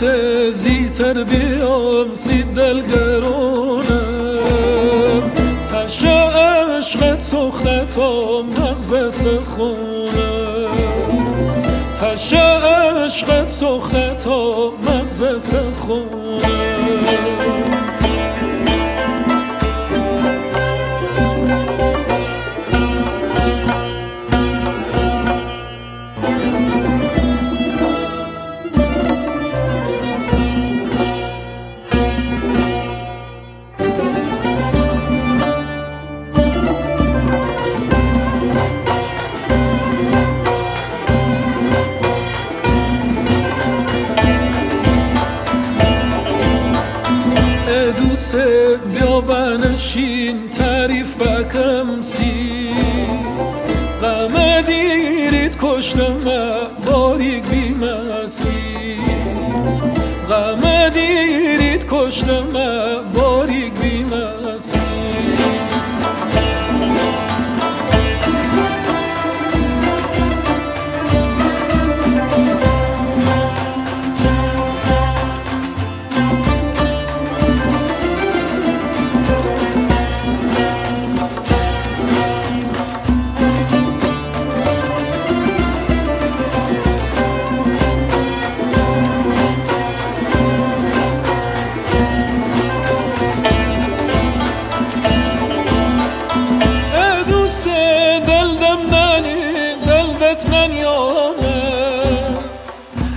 دوست زیتر بیام سی دلگرونم تش عشق سخته تا مغز سخونم. تش عشق سخته تا مغز دوست بیا بنشین تعریف بکم سی غم دیرید کشتم باریک بیمسی غم دیرید کشتم باریک etmenjone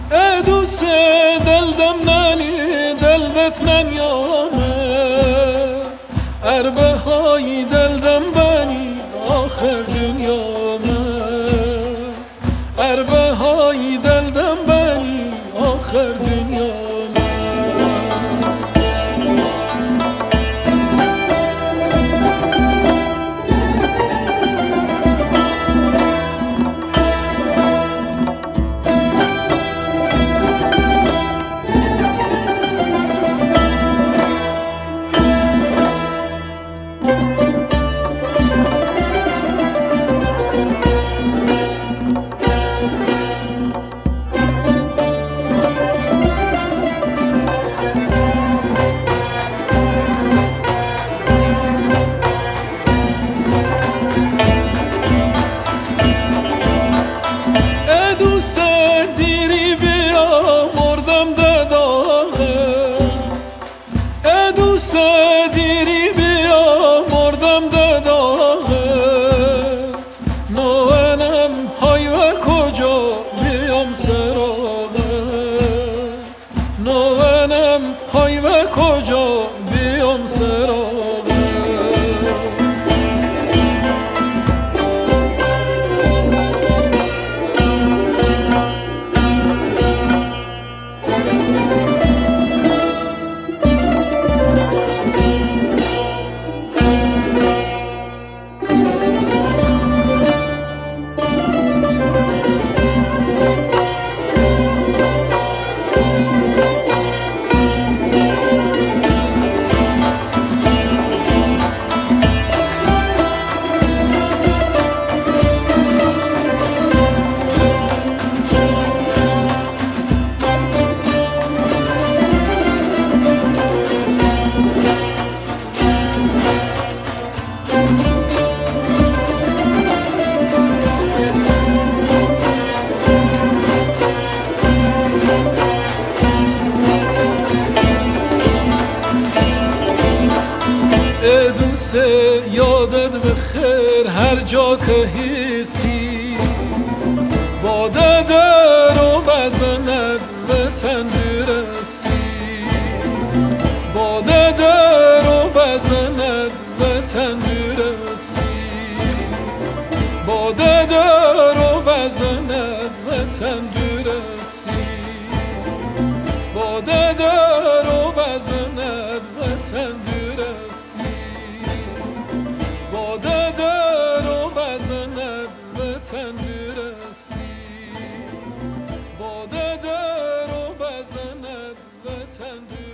Edu se del demnali del detmenjone Erbe Biyom ve koca biyom sıra. دوست یادت به خیر هر جا که حسی. cennet ve ten